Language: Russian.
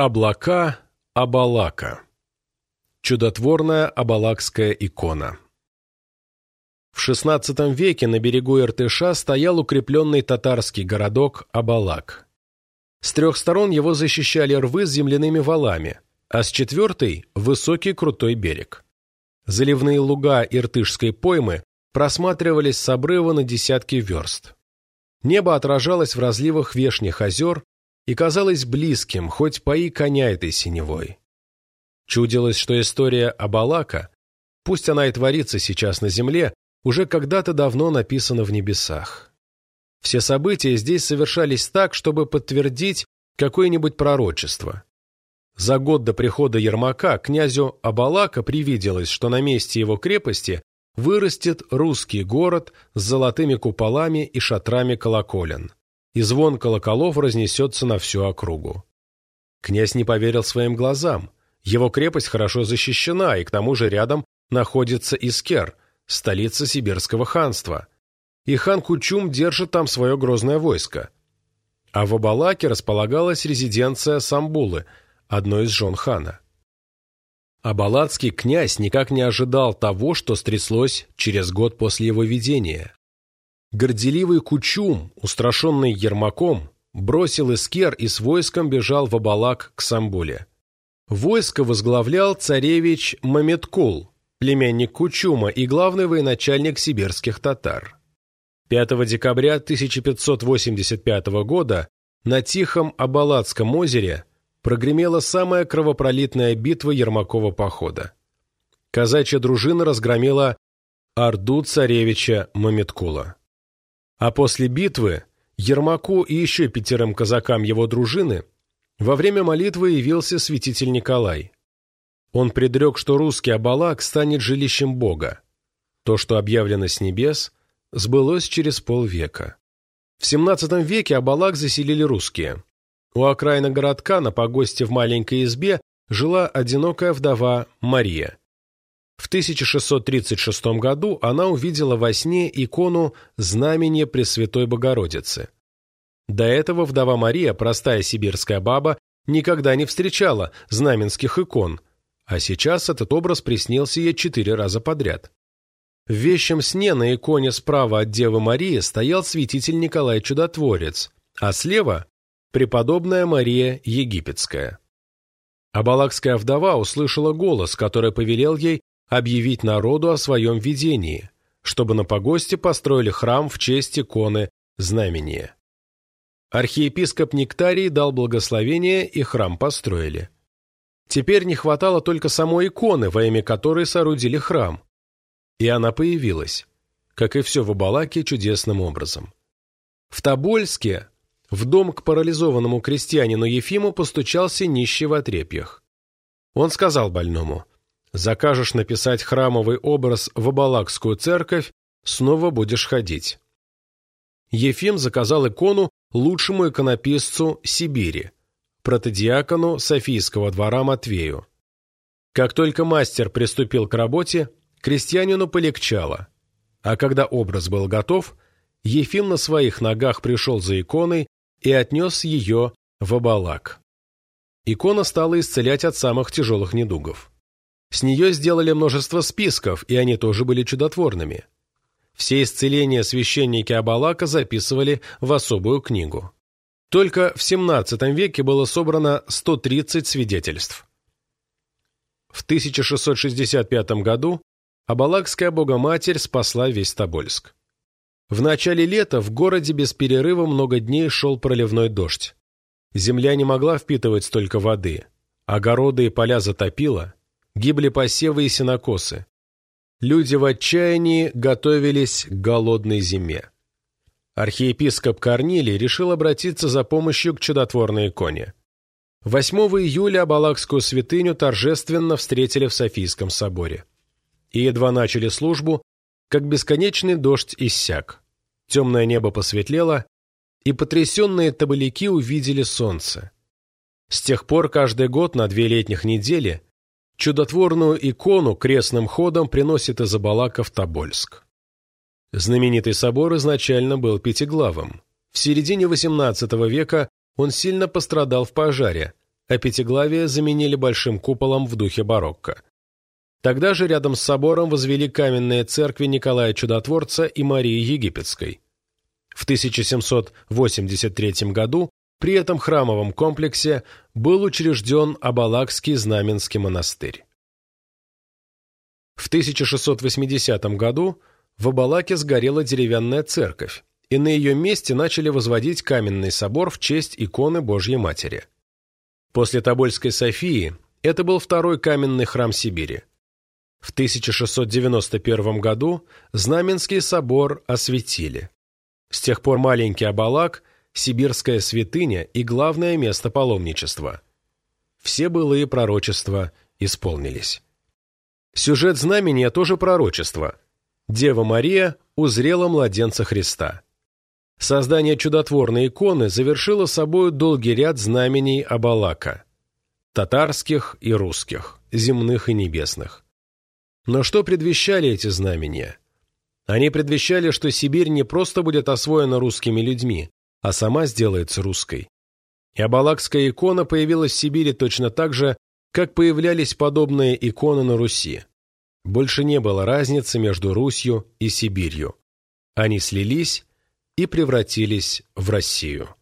Облака Абалака. Чудотворная абалакская икона. В XVI веке на берегу Иртыша стоял укрепленный татарский городок Абалак. С трех сторон его защищали рвы с земляными валами, а с четвертой – высокий крутой берег. Заливные луга Иртышской поймы просматривались с обрыва на десятки верст. Небо отражалось в разливах вешних озер, и казалось близким, хоть пои коня этой синевой. Чудилось, что история Абалака, пусть она и творится сейчас на земле, уже когда-то давно написана в небесах. Все события здесь совершались так, чтобы подтвердить какое-нибудь пророчество. За год до прихода Ермака князю Абалака привиделось, что на месте его крепости вырастет русский город с золотыми куполами и шатрами колоколен и звон колоколов разнесется на всю округу. Князь не поверил своим глазам. Его крепость хорошо защищена, и к тому же рядом находится Искер, столица Сибирского ханства. И хан Кучум держит там свое грозное войско. А в Абалаке располагалась резиденция Самбулы, одной из жен хана. Абалацкий князь никак не ожидал того, что стряслось через год после его видения. Горделивый Кучум, устрашенный Ермаком, бросил Искер и с войском бежал в Абалак к Самбуле. Войско возглавлял царевич Мамедкул, племянник Кучума и главный военачальник сибирских татар. 5 декабря 1585 года на Тихом Абалатском озере прогремела самая кровопролитная битва Ермакова похода. Казачья дружина разгромила Орду царевича Мамедкула. А после битвы Ермаку и еще пятерым казакам его дружины во время молитвы явился святитель Николай. Он предрек, что русский Абалак станет жилищем Бога. То, что объявлено с небес, сбылось через полвека. В XVII веке Абалак заселили русские. У окраина городка на погосте в маленькой избе жила одинокая вдова Мария. В 1636 году она увидела во сне икону знамения Пресвятой Богородицы. До этого вдова Мария, простая сибирская баба, никогда не встречала знаменских икон, а сейчас этот образ приснился ей четыре раза подряд. В вещем сне на иконе справа от Девы Марии стоял святитель Николай Чудотворец, а слева – преподобная Мария Египетская. Абалакская вдова услышала голос, который повелел ей объявить народу о своем видении, чтобы на погосте построили храм в честь иконы знамения. Архиепископ Нектарий дал благословение, и храм построили. Теперь не хватало только самой иконы, во имя которой соорудили храм. И она появилась, как и все в Абалаке, чудесным образом. В Тобольске в дом к парализованному крестьянину Ефиму постучался нищий в отрепьях. Он сказал больному – Закажешь написать храмовый образ в Абалакскую церковь, снова будешь ходить. Ефим заказал икону лучшему иконописцу Сибири, протодиакону Софийского двора Матвею. Как только мастер приступил к работе, крестьянину полегчало, а когда образ был готов, Ефим на своих ногах пришел за иконой и отнес ее в Абалак. Икона стала исцелять от самых тяжелых недугов. С нее сделали множество списков, и они тоже были чудотворными. Все исцеления священники Абалака записывали в особую книгу. Только в XVII веке было собрано 130 свидетельств. В 1665 году Абалакская Богоматерь спасла весь Тобольск. В начале лета в городе без перерыва много дней шел проливной дождь. Земля не могла впитывать столько воды. Огороды и поля затопило, гибли посевы и сенокосы. Люди в отчаянии готовились к голодной зиме. Архиепископ Корнилий решил обратиться за помощью к чудотворной иконе. 8 июля Абалакскую святыню торжественно встретили в Софийском соборе. И едва начали службу, как бесконечный дождь иссяк. Темное небо посветлело, и потрясенные табаляки увидели солнце. С тех пор каждый год на две летних недели Чудотворную икону крестным ходом приносит из Абалака в Тобольск. Знаменитый собор изначально был пятиглавым. В середине XVIII века он сильно пострадал в пожаре, а пятиглавие заменили большим куполом в духе барокко. Тогда же рядом с собором возвели каменные церкви Николая Чудотворца и Марии Египетской. В 1783 году при этом храмовом комплексе был учрежден Абалакский Знаменский монастырь. В 1680 году в Абалаке сгорела деревянная церковь, и на ее месте начали возводить каменный собор в честь иконы Божьей Матери. После Тобольской Софии это был второй каменный храм Сибири. В 1691 году Знаменский собор осветили. С тех пор маленький Абалак – сибирская святыня и главное место паломничества. Все былые пророчества исполнились. Сюжет знамения тоже пророчество. Дева Мария узрела младенца Христа. Создание чудотворной иконы завершило собой долгий ряд знамений Абалака – татарских и русских, земных и небесных. Но что предвещали эти знамения? Они предвещали, что Сибирь не просто будет освоена русскими людьми, а сама сделается русской. И Абалакская икона появилась в Сибири точно так же, как появлялись подобные иконы на Руси. Больше не было разницы между Русью и Сибирью. Они слились и превратились в Россию.